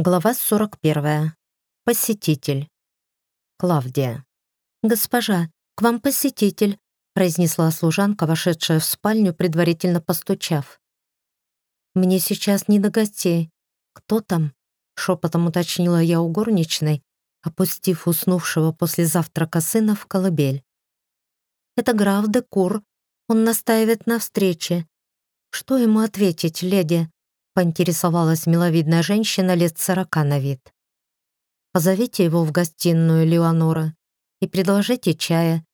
Глава 41. Посетитель. Клавдия. «Госпожа, к вам посетитель», произнесла служанка, вошедшая в спальню, предварительно постучав. «Мне сейчас не до гостей. Кто там?» шепотом уточнила я у горничной, опустив уснувшего после завтрака сына в колыбель. «Это граф де Кур. Он настаивает на встрече. Что ему ответить, леди?» Поинтересовалась миловидная женщина лет сорока на вид. «Позовите его в гостиную, Леонора, и предложите чая.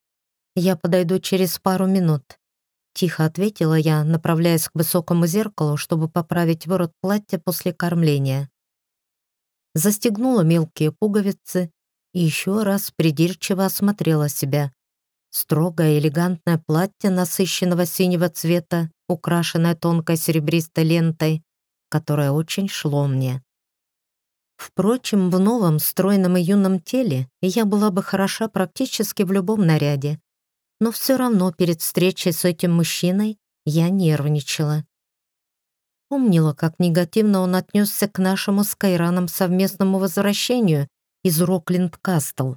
Я подойду через пару минут». Тихо ответила я, направляясь к высокому зеркалу, чтобы поправить ворот платья после кормления. Застегнула мелкие пуговицы и еще раз придирчиво осмотрела себя. Строгое элегантное платье насыщенного синего цвета, украшенное тонкой серебристой лентой, которое очень шло мне. Впрочем, в новом, стройном и юном теле я была бы хороша практически в любом наряде. Но все равно перед встречей с этим мужчиной я нервничала. Помнила, как негативно он отнесся к нашему с Кайраном совместному возвращению из Рокленд-Кастл.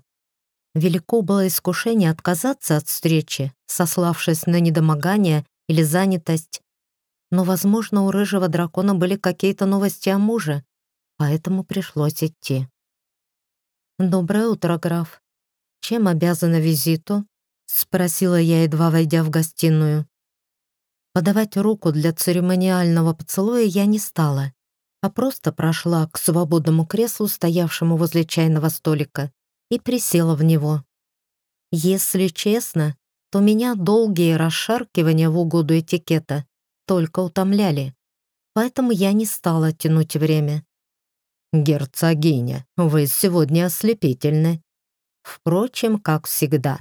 Велико было искушение отказаться от встречи, сославшись на недомогание или занятость, но, возможно, у рыжего дракона были какие-то новости о муже, поэтому пришлось идти. «Доброе утро, граф. Чем обязана визиту?» — спросила я, едва войдя в гостиную. Подавать руку для церемониального поцелуя я не стала, а просто прошла к свободному креслу, стоявшему возле чайного столика, и присела в него. Если честно, то меня долгие расшаркивания в угоду этикета только утомляли, поэтому я не стала тянуть время. «Герцогиня, вы сегодня ослепительны». Впрочем, как всегда.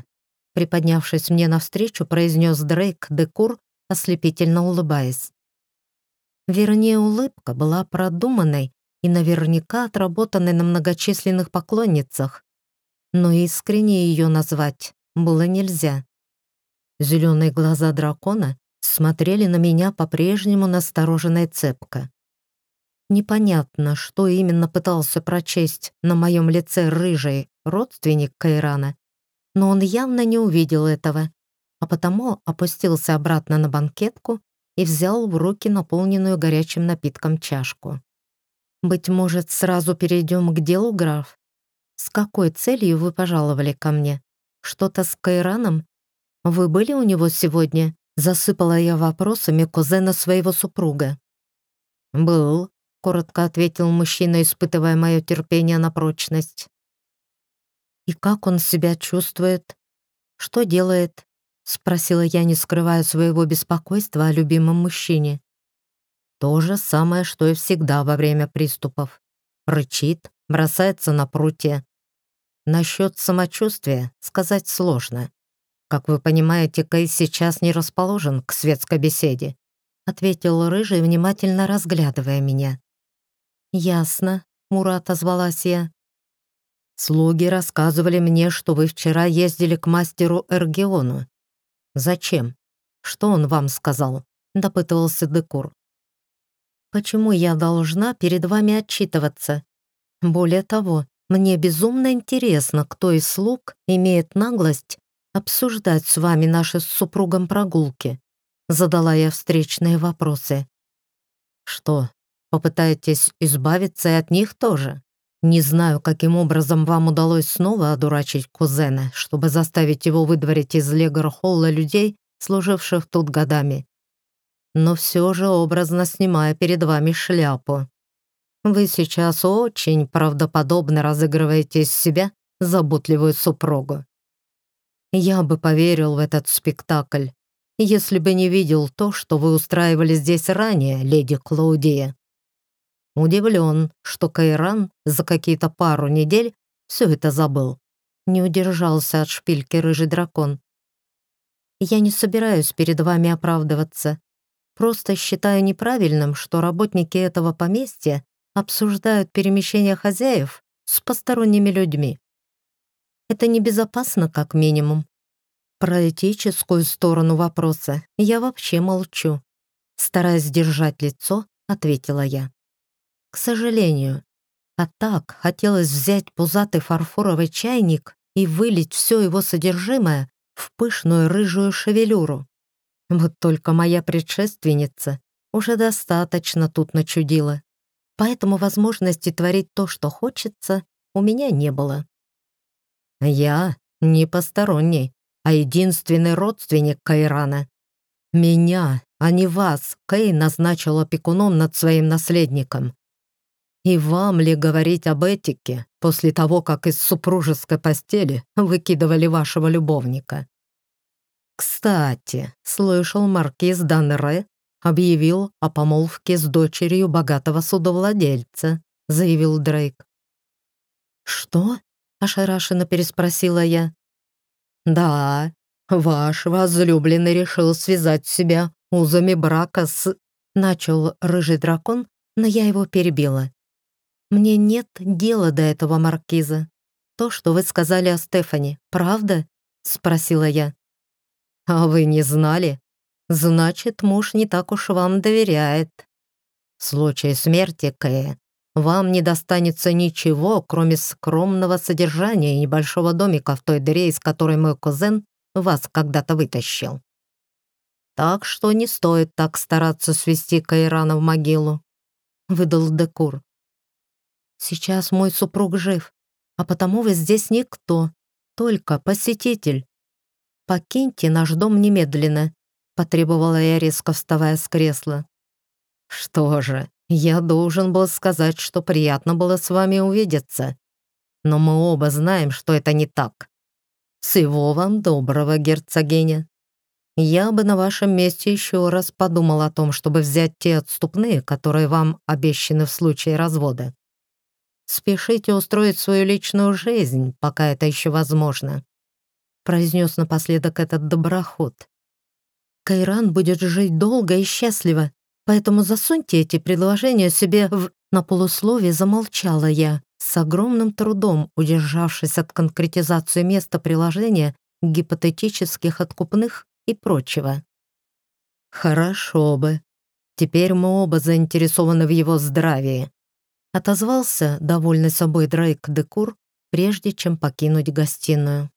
Приподнявшись мне навстречу, произнес Дрейк Декур, ослепительно улыбаясь. Вернее, улыбка была продуманной и наверняка отработанной на многочисленных поклонницах, но искренне ее назвать было нельзя. Зеленые глаза дракона смотрели на меня по-прежнему настороженно и цепко. Непонятно, что именно пытался прочесть на моем лице рыжий родственник Кайрана, но он явно не увидел этого, а потому опустился обратно на банкетку и взял в руки наполненную горячим напитком чашку. «Быть может, сразу перейдем к делу, граф? С какой целью вы пожаловали ко мне? Что-то с Кайраном? Вы были у него сегодня?» Засыпала я вопросами кузена своего супруга. «Был», — коротко ответил мужчина, испытывая мое терпение на прочность. «И как он себя чувствует? Что делает?» — спросила я, не скрывая своего беспокойства о любимом мужчине. То же самое, что и всегда во время приступов. Рычит, бросается на прутья. Насчет самочувствия сказать сложно. «Как вы понимаете, Кей сейчас не расположен к светской беседе», ответил Рыжий, внимательно разглядывая меня. «Ясно», — Мура отозвалась я. «Слуги рассказывали мне, что вы вчера ездили к мастеру Эргиону. Зачем? Что он вам сказал?» — допытывался Декур. «Почему я должна перед вами отчитываться? Более того, мне безумно интересно, кто из слуг имеет наглость обсуждать с вами наши с супругом прогулки?» Задала я встречные вопросы. «Что, попытаетесь избавиться и от них тоже?» Не знаю, каким образом вам удалось снова одурачить кузена, чтобы заставить его выдворить из Легор-Холла людей, служивших тут годами. Но все же образно снимая перед вами шляпу. Вы сейчас очень правдоподобно разыгрываете из себя заботливую супругу. Я бы поверил в этот спектакль, если бы не видел то, что вы устраивали здесь ранее, леди Клаудия. Удивлен, что Кайран за какие-то пару недель все это забыл. Не удержался от шпильки рыжий дракон. Я не собираюсь перед вами оправдываться. Просто считаю неправильным, что работники этого поместья обсуждают перемещение хозяев с посторонними людьми. Это небезопасно, как минимум. Про этическую сторону вопроса я вообще молчу. Стараясь держать лицо, ответила я. К сожалению, А так хотелось взять пузатый фарфоровый чайник и вылить все его содержимое в пышную рыжую шевелюру. Вот только моя предшественница уже достаточно тут начудила, поэтому возможности творить то, что хочется, у меня не было. Я не посторонний, а единственный родственник Кайрана. Меня, а не вас, Кей назначил опекуном над своим наследником. И вам ли говорить об этике после того, как из супружеской постели выкидывали вашего любовника? Кстати, слышал маркиз Данре объявил о помолвке с дочерью богатого судовладельца, заявил Дрейк. Что? Ошарашенно переспросила я. Да, ваш возлюбленный решил связать себя узами брака с... Начал рыжий дракон, но я его перебила. Мне нет дела до этого маркиза. То, что вы сказали о Стефани, правда? Спросила я. А вы не знали? Значит, муж не так уж вам доверяет. В случае смерти Кэя вам не достанется ничего, кроме скромного содержания и небольшого домика в той дыре, из которой мой кузен вас когда-то вытащил. Так что не стоит так стараться свести Кайрана в могилу», — выдал Декур. «Сейчас мой супруг жив, а потому вы здесь никто, только посетитель. Покиньте наш дом немедленно», — потребовала я, резко вставая с кресла. «Что же, я должен был сказать, что приятно было с вами увидеться. Но мы оба знаем, что это не так. Всего вам доброго, герцогиня. Я бы на вашем месте еще раз подумал о том, чтобы взять те отступные, которые вам обещаны в случае развода. Спешите устроить свою личную жизнь, пока это еще возможно», произнес напоследок этот доброход. «Кайран будет жить долго и счастливо, Поэтому засуньте эти предложения себе в... На полусловие замолчала я, с огромным трудом удержавшись от конкретизации места приложения, гипотетических откупных и прочего. «Хорошо бы. Теперь мы оба заинтересованы в его здравии», отозвался, довольный собой Дрейк Декур, прежде чем покинуть гостиную.